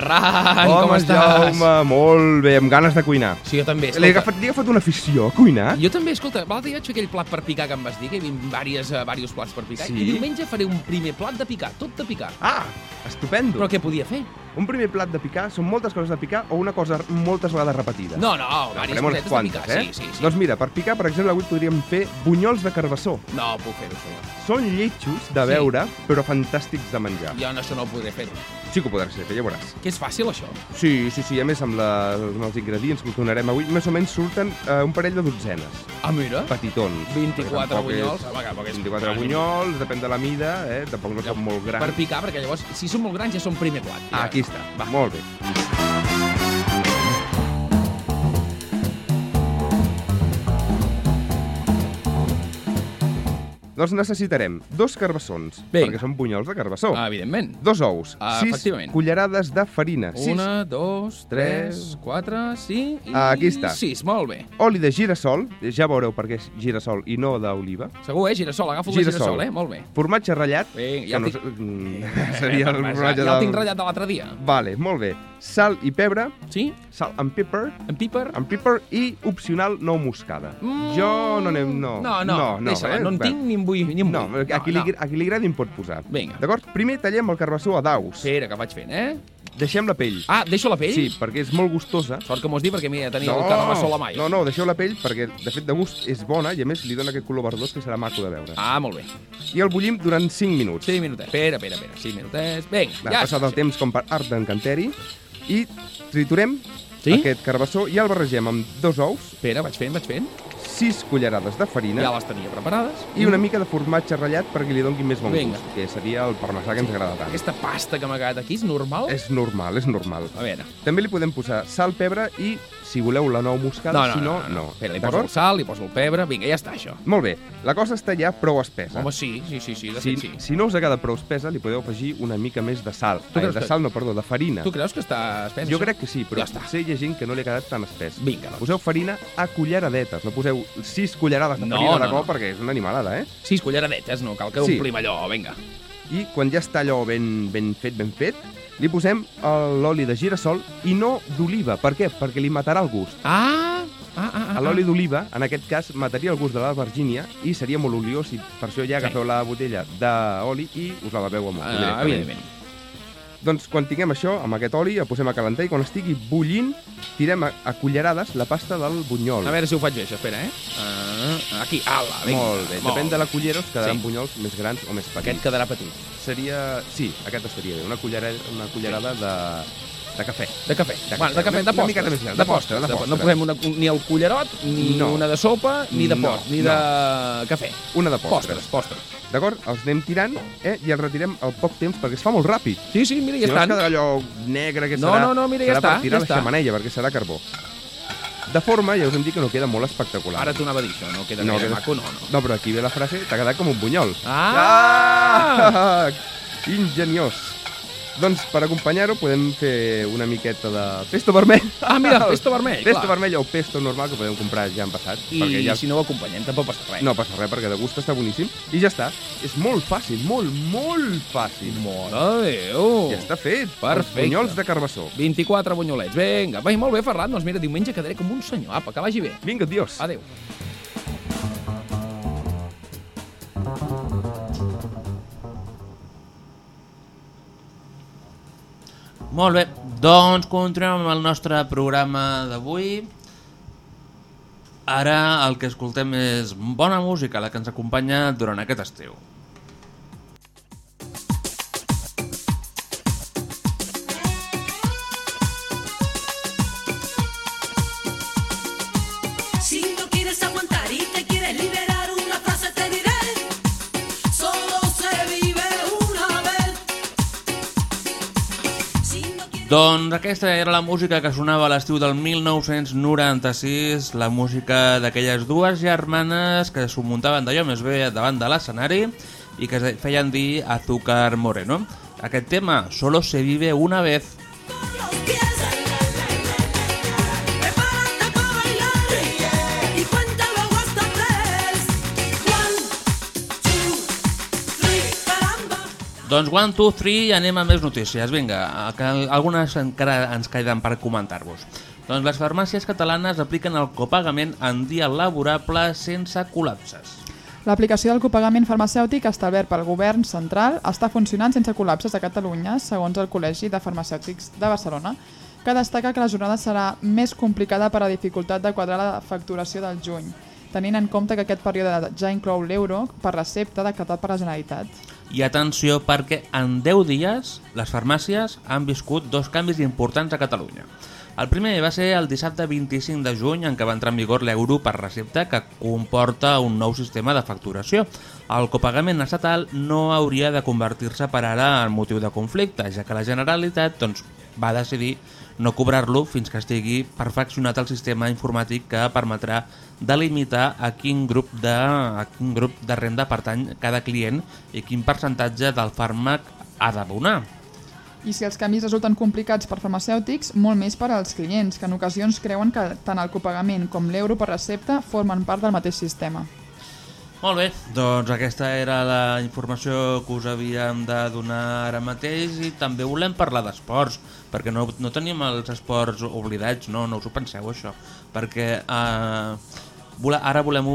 Ferran, com, Home, estàs? Jaume, molt bé, amb ganes de cuinar. Sí, jo també, Li he agafat, li he agafat una afició a cuinar. Jo també, escolta, l'altre dia vaig fer aquell plat per picar que em vas dir, que hi havia diverses, uh, diversos plats per picar, Sí? i diumenge faré un primer plat de picar, tot de picar. Ah, estupendo. Però què podia fer? Un primer plat de picar són moltes coses de picar o una cosa moltes vegades repetida? No, no, diverses cosetes quantes, de picar, eh? sí, sí, sí. Doncs mira, per picar, per exemple, avui podríem fer bunyols de carbassó. No puc fer-ho, això. Són lletjos de Sí. veure, però fantàstics de menjar. Jo no, això no ho podré fer. Sí que ho podràs fer, ja veuràs. Que és fàcil, això. Sí, sí, sí, a més amb, la, amb els ingredients que us donarem avui, més o menys surten eh, un parell de dotzenes. Ah, mira. Petitons. 24 Perquè tampoc bunyols. És... Tampoc és 24 gran. bunyols, depèn de la mida, eh? tampoc no són molt grans. Per picar, perquè llavors, si són molt grans, ja són primer plat. Ja. Ah, aquí està, Va. molt. Doncs necessitarem dos carbassons, Vinga. perquè són bunyols de carbassó. Ah, evidentment. Dos ous, Ah, sis cullerades de farina, sis Una, dos, tres, quatre, cinc i Ah, aquí està. sis. Molt bé. oli de girassol, ja veureu per què és girassol i no d'oliva, Segur, eh? Girassol, agafo el de girassol, eh? Molt bé. formatge ratllat, Vinga, ja que no, el sé- tinc- mm, (laughs) seria el Ja, formatge ja el del- tinc ratllat de l'altre dia. Vale, molt bé. Sal i pebre, Sí? Sal and pepper, En Piper? amb pepper i opcional nou moscada. Mm. Jo no anem... No, No, no, no, deixa-la, eh? no en tinc ni en vull. Ni en No, vull. a qui, li, a qui li agradi en pot posar. Vinga. D'acord? Primer tallem el carbassó a daus. Espera, que vaig fent, eh? Deixem la pell. Ah, deixo la pell? Sí, perquè és molt gustosa. Sort que m'ho has dit perquè m'hi tenia el carbassó a la mà. no, no, deixeu la pell perquè, de fet, de gust és bona i, a més, li dona aquest color verdós que serà maco de veure. Ah, molt bé. I el bullim durant 5 minuts. 5 minutets. Espera, espera, espera. 5 minutets. Vinga, Va, ja. passat el temps com per art d'encanteri i triturem Sí? aquest carbassó i el barregem amb dos ous, Espera, vaig fent, vaig fent. 6 cullerades de farina Ja les tenia preparades. i una mica de formatge ratllat perquè li doni més bon Vinga. gust, que seria el parmesà que ens agrada tant. Aquesta pasta que m'ha quedat aquí és normal? És normal, és normal. A veure. També li podem posar sal, pebre i, si voleu, la nou moscada, No, no, si no, no, no. no. Li poso el sal, li poso el pebre. Vinga, ja està, això. Molt bé. La cosa està ja prou espessa. Home, sí, sí, sí, sí, de si, fet sí. si no us agrada prou espessa, li podeu afegir una mica més de sal. Tu Ai, creus de que- sal, no, perdó, de farina. Tu creus que està espès? Jo això? crec que sí, però Ja està. potser hi ha gent que no li ha quedat tan espès. Vinga, doncs. Poseu farina a culleradetes, no poseu sis cullerades de No, farina de no, cop no. perquè és una animalada, eh? Sis culleradetes, no? Cal que Sí. omplim allò, vinga. I quan ja està allò ben, ben fet, ben fet, li posem el- l'oli de girassol i no d'oliva. Per què? Perquè li matarà el gust. Ah! Ah, ah, ah. L'oli d'oliva, en aquest cas, mataria el gust de la vergínia i seria molt oliós i per això ja agafeu la botella d'oli i us la beveu amb Ah, directament. evidentment. Doncs quan tinguem això, amb aquest oli, el posem a calentar i quan estigui bullint, tirem a, a cullerades la pasta del bunyol. A veure si ho faig bé, això, espera, eh? Ah, aquí, ala, vinga. Molt bé. Depèn de la cullera, us quedaran Sí. bunyols més grans o més petits. Aquest quedarà petit. seria... Sí, aquest estaria bé. Una cullerada, una cullerada de, de cafè. De cafè. De bueno, de cafè. cafè, de Una postres. més gran. De De postre, postres. de de postre. No posem una, ni el cullerot, ni No. una de sopa, ni de No, post, ni no. de cafè. Una de postres. Postres, postres. D'acord? Els anem tirant eh? i els retirem al poc temps perquè es fa molt ràpid. Sí, sí, mira, Si ja no es estan. quedarà allò negre que No, serà, no, no, mira, ja serà està, per tirar ja a està. la xamanella perquè serà carbó. De forma, ja us hem dit que no queda molt espectacular. Ara t'ho anava a dir, això. No queda No no, gaire queda- maco, no, no. No, però aquí ve la frase, t'ha quedat com un bunyol. Ah! Ah! (laughs) Ingeniós. Doncs per acompanyar-ho podem fer una miqueta de pesto vermell. Ah, mira, (laughs) pesto vermell, Pesto clar. vermell o pesto normal que podem comprar ja en passat. I ja... si no ho acompanyem, tampoc passa res. No passa res, perquè de gust està boníssim. I ja està. És molt fàcil, molt, molt fàcil. Mare Déu! Ja està fet. Perfecte. Bunyols de carbassó. 24 bunyolets. Vinga, vai, molt bé, Ferran. Doncs mira, diumenge quedaré com un senyor. Apa, que vagi bé. Vinga, adiós. Adéu. Molt bé, doncs continuem amb el nostre programa d'avui. Ara el que escoltem és bona música, la que ens acompanya durant aquest estiu. Doncs aquesta era la música que sonava a l'estiu del 1996, la música d'aquelles dues germanes que s'ho muntaven d'allò més bé davant de l'escenari i que es feien dir Azúcar Moreno. Aquest tema, Solo se vive una vez. Y Doncs one, two, three, anem a més notícies. Vinga, algunes encara ens queden per comentar-vos. Doncs les farmàcies catalanes apliquen el copagament en dia laborable sense col·lapses. L'aplicació del copagament farmacèutic establert pel govern central està funcionant sense col·lapses a Catalunya, segons el Col·legi de Farmacèutics de Barcelona, que destaca que la jornada serà més complicada per a dificultat de quadrar la facturació del juny, tenint en compte que aquest període ja inclou l'euro per recepta decretat per la Generalitat. I atenció perquè en 10 dies les farmàcies han viscut dos canvis importants a Catalunya. El primer va ser el dissabte 25 de juny en què va entrar en vigor l'euro per recepta que comporta un nou sistema de facturació. El copagament estatal no hauria de convertir-se per ara en motiu de conflicte, ja que la Generalitat doncs, va decidir no cobrar-lo fins que estigui perfeccionat el sistema informàtic que permetrà delimitar a quin grup de, a quin grup de renda pertany cada client i quin percentatge del fàrmac ha d'abonar. I si els canvis resulten complicats per farmacèutics, molt més per als clients, que en ocasions creuen que tant el copagament com l'euro per recepta formen part del mateix sistema. Molt bé, doncs aquesta era la informació que us havíem de donar ara mateix i també volem parlar d'esports, perquè no, no tenim els esports oblidats, no, no us ho penseu això, perquè eh, ara volem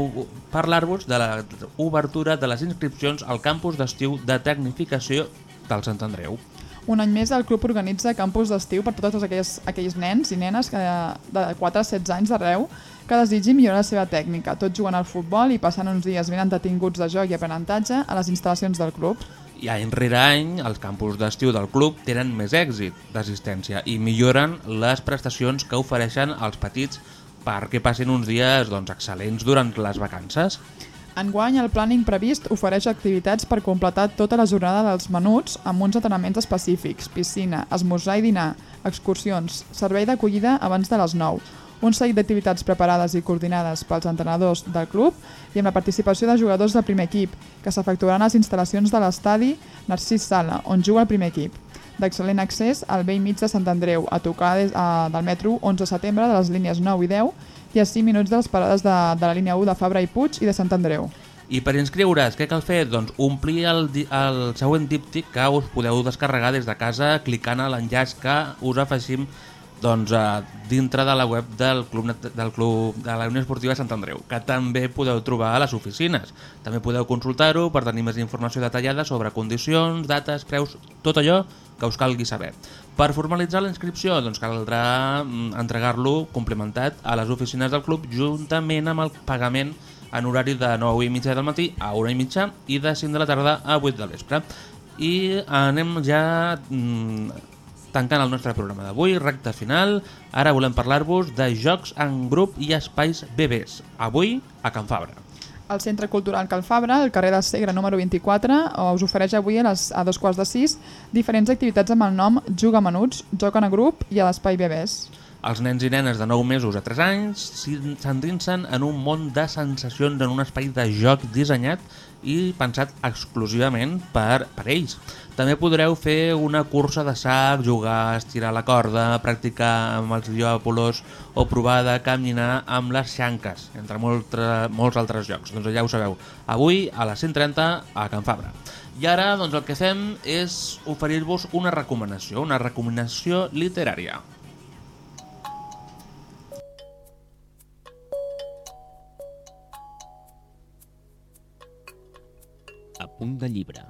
parlar-vos de l'obertura de les inscripcions al campus d'estiu de tecnificació del Sant Andreu. Un any més el club organitza campus d'estiu per totes aquelles, aquells nens i nenes que, de 4 a 16 anys d'arreu que desitgin millorar la seva tècnica, tot jugant al futbol i passant uns dies ben entretinguts de joc i aprenentatge a les instal·lacions del club. I any rere any, els campus d'estiu del club tenen més èxit d'assistència i milloren les prestacions que ofereixen als petits perquè passin uns dies doncs, excel·lents durant les vacances. Enguany, el planning previst ofereix activitats per completar tota la jornada dels menuts amb uns entrenaments específics, piscina, esmorzar i dinar, excursions, servei d'acollida abans de les 9, un seguit d'activitats preparades i coordinades pels entrenadors del club i amb la participació de jugadors del primer equip, que s'efectuaran a les instal·lacions de l'estadi Narcís Sala, on juga el primer equip. D'excel·lent accés al vell mig de Sant Andreu, a tocar des, a, del metro 11 de setembre de les línies 9 i 10 i a 5 minuts de les parades de, de la línia 1 de Fabra i Puig i de Sant Andreu. I per inscriure's, què cal fer? Doncs omplir el, el següent díptic que us podeu descarregar des de casa clicant a l'enllaç que us afegim doncs, a, dintre de la web del Club, del club de la Unió Esportiva Sant Andreu, que també podeu trobar a les oficines. També podeu consultar-ho per tenir més informació detallada sobre condicions, dates, preus, tot allò que us calgui saber. Per formalitzar la inscripció doncs caldrà mm, entregar-lo complementat a les oficines del club juntament amb el pagament en horari de 9 i mitja del matí a 1 i mitja i de 5 de la tarda a 8 del vespre. I anem ja mm, tancant el nostre programa d'avui, recta final. Ara volem parlar-vos de jocs en grup i espais bebès. Avui a Can Fabra. El Centre Cultural Cal Fabra, al carrer del Segre número 24, us ofereix avui a, les, a dos quarts de sis diferents activitats amb el nom Juga Menuts, Joc en grup i a l'Espai Bebès. Els nens i nenes de 9 mesos a 3 anys s'endinsen en un món de sensacions en un espai de joc dissenyat i pensat exclusivament per, per ells. També podreu fer una cursa de sac, jugar, estirar la corda, practicar amb els diòpolos o provar de caminar amb les xanques, entre moltre, molts altres jocs. Doncs ja ho sabeu, avui a les 130 a Can Fabra. I ara doncs, el que fem és oferir-vos una recomanació, una recomanació literària. A punt de llibre,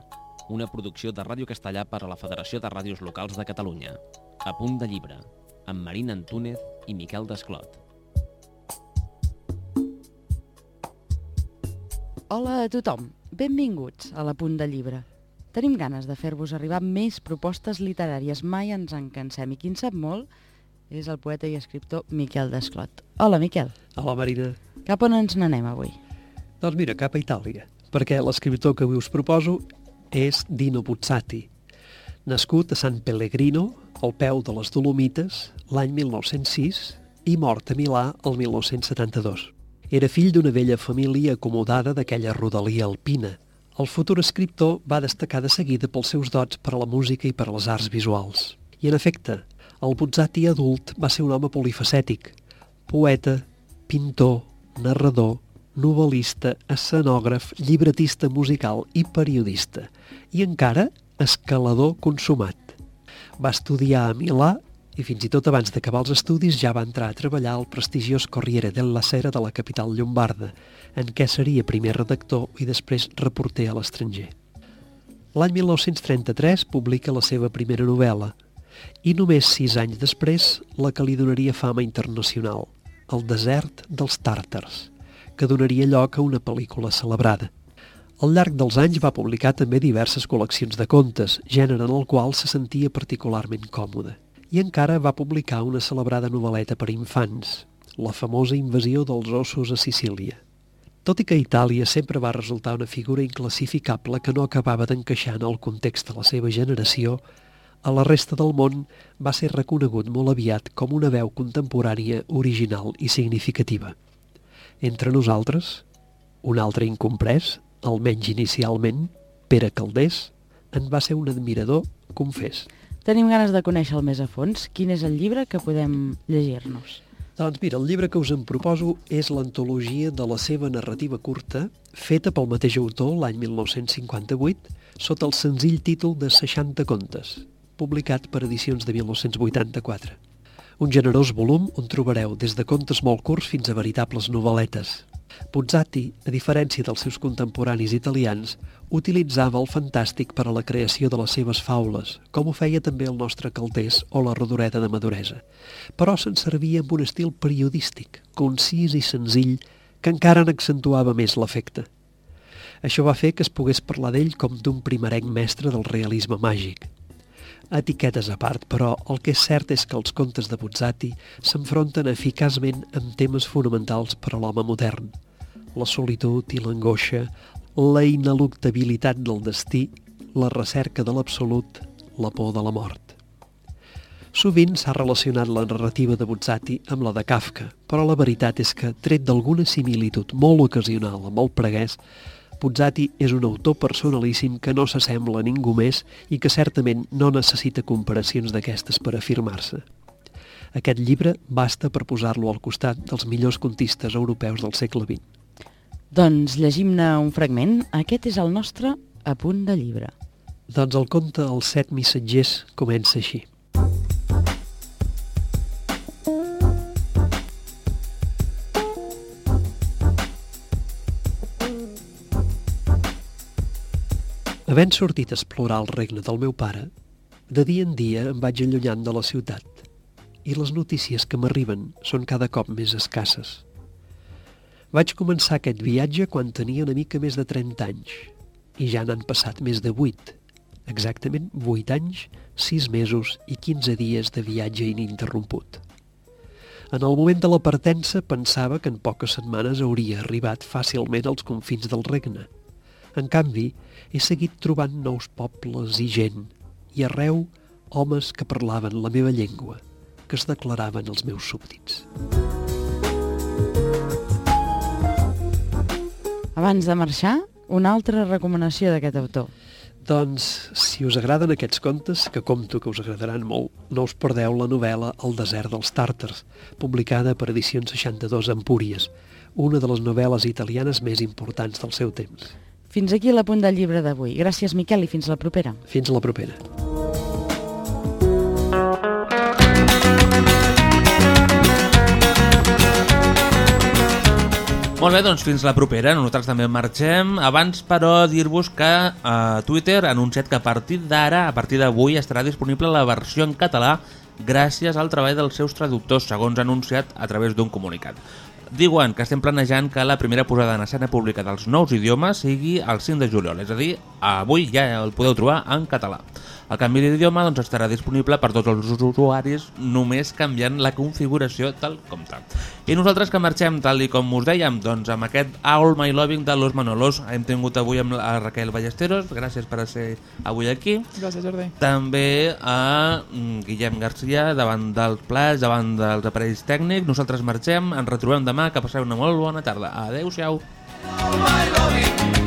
una producció de Ràdio Castellà per a la Federació de Ràdios Locals de Catalunya. A punt de llibre, amb Marina Antúnez i Miquel Desclot. Hola a tothom, benvinguts a la Punt de Llibre. Tenim ganes de fer-vos arribar més propostes literàries, mai ens en cansem i qui en sap molt és el poeta i escriptor Miquel Desclot. Hola, Miquel. Hola, Marina. Cap on ens n'anem avui? Doncs mira, cap a Itàlia, perquè l'escriptor que avui us proposo és Dino Buzzati. Nascut a San Pellegrino, al peu de les Dolomites l'any 1906 i mort a Milà el 1972. Era fill d'una vella família acomodada d'aquella rodalia alpina. El futur escriptor va destacar de seguida pels seus dots per a la música i per a les arts visuals. I en efecte, el Buzzati adult va ser un home polifacètic, poeta, pintor, narrador, novel·lista, escenògraf, llibretista musical i periodista, i encara escalador consumat. Va estudiar a Milà i fins i tot abans d'acabar els estudis ja va entrar a treballar al prestigiós Corriere della Sera de la capital llombarda, en què seria primer redactor i després reporter a l'estranger. L'any 1933 publica la seva primera novel·la i només sis anys després la que li donaria fama internacional, El desert dels tàrtars, que donaria lloc a una pel·lícula celebrada. Al llarg dels anys va publicar també diverses col·leccions de contes, gènere en el qual se sentia particularment còmode. I encara va publicar una celebrada novel·leta per infants, la famosa invasió dels ossos a Sicília. Tot i que Itàlia sempre va resultar una figura inclassificable que no acabava d'encaixar en el context de la seva generació, a la resta del món va ser reconegut molt aviat com una veu contemporània original i significativa. Entre nosaltres, un altre incomprès, almenys inicialment, Pere Caldés, en va ser un admirador confés. Tenim ganes de conèixer-lo més a fons. Quin és el llibre que podem llegir-nos? Doncs mira, el llibre que us en proposo és l'antologia de la seva narrativa curta, feta pel mateix autor l'any 1958, sota el senzill títol de 60 contes, publicat per edicions de 1984. Un generós volum on trobareu des de contes molt curts fins a veritables novel·letes. Puzzati, a diferència dels seus contemporanis italians, utilitzava el fantàstic per a la creació de les seves faules, com ho feia també el nostre Caldés o la Rodoreda de Maduresa, però se'n servia amb un estil periodístic, concís i senzill, que encara n'accentuava més l'efecte. Això va fer que es pogués parlar d'ell com d'un primerenc mestre del realisme màgic. Etiquetes a part, però el que és cert és que els contes de Buzzati s'enfronten eficaçment amb temes fonamentals per a l'home modern. La solitud i l'angoixa, la ineluctabilitat del destí, la recerca de l'absolut, la por de la mort. Sovint s'ha relacionat la narrativa de Buzzati amb la de Kafka, però la veritat és que, tret d'alguna similitud molt ocasional amb el preguès, Buzzati és un autor personalíssim que no s'assembla a ningú més i que certament no necessita comparacions d'aquestes per afirmar-se. Aquest llibre basta per posar-lo al costat dels millors contistes europeus del segle XX. Doncs llegim-ne un fragment. Aquest és el nostre apunt de llibre. Doncs el conte Els set missatgers comença així. Havent sortit a explorar el regne del meu pare, de dia en dia em vaig allunyant de la ciutat i les notícies que m'arriben són cada cop més escasses. Vaig començar aquest viatge quan tenia una mica més de 30 anys i ja n'han passat més de 8, exactament 8 anys, 6 mesos i 15 dies de viatge ininterromput. En el moment de la partença pensava que en poques setmanes hauria arribat fàcilment als confins del regne. En canvi, he seguit trobant nous pobles i gent, i arreu homes que parlaven la meva llengua, que es declaraven els meus súbdits. Abans de marxar, una altra recomanació d'aquest autor. Doncs, si us agraden aquests contes, que compto que us agradaran molt, no us perdeu la novel·la El desert dels tàrtars, publicada per Edicions 62 Empúries, una de les novel·les italianes més importants del seu temps. Fins aquí la punt del llibre d'avui. Gràcies, Miquel, i fins la propera. Fins la propera. Molt bé, doncs fins la propera. Nosaltres també marxem. Abans, però, dir-vos que eh, Twitter ha anunciat que a partir d'ara, a partir d'avui, estarà disponible la versió en català gràcies al treball dels seus traductors, segons ha anunciat a través d'un comunicat. Diuen que estem planejant que la primera posada en escena pública dels nous idiomes sigui el 5 de juliol, és a dir, avui ja el podeu trobar en català. El canvi d'idioma doncs, estarà disponible per tots els usuaris només canviant la configuració tal com tal. I nosaltres que marxem, tal i com us dèiem, doncs amb aquest All My Loving de Los Manolos hem tingut avui amb la Raquel Ballesteros, gràcies per ser avui aquí. Gràcies, Jordi. També a mm, Guillem Garcia davant dels plats, davant dels aparells tècnics. Nosaltres marxem, ens retrobem demà, que passeu una molt bona tarda. Adéu-siau. my loving,